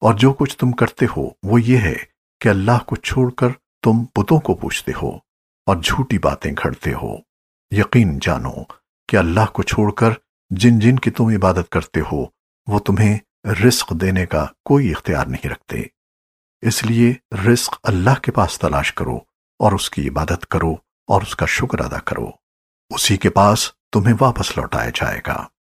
اور جو کچھ تم کرتے ہو وہ یہ ہے کہ اللہ کو چھوڑ کر تم بتوں کو پوچھتے ہو اور جھوٹی باتیں گھڑتے ہو۔ یقین جانو کہ اللہ کو چھوڑ کر جن جن کی تم عبادت کرتے ہو وہ تمہیں رزق دینے کا کوئی اختیار نہیں رکھتے۔ اس لیے رزق اللہ کے پاس تلاش کرو اور اس کی عبادت کرو اور اس کا شکر ادا کرو۔ اسی کے پاس تمہیں واپس لوٹایا جائے گا۔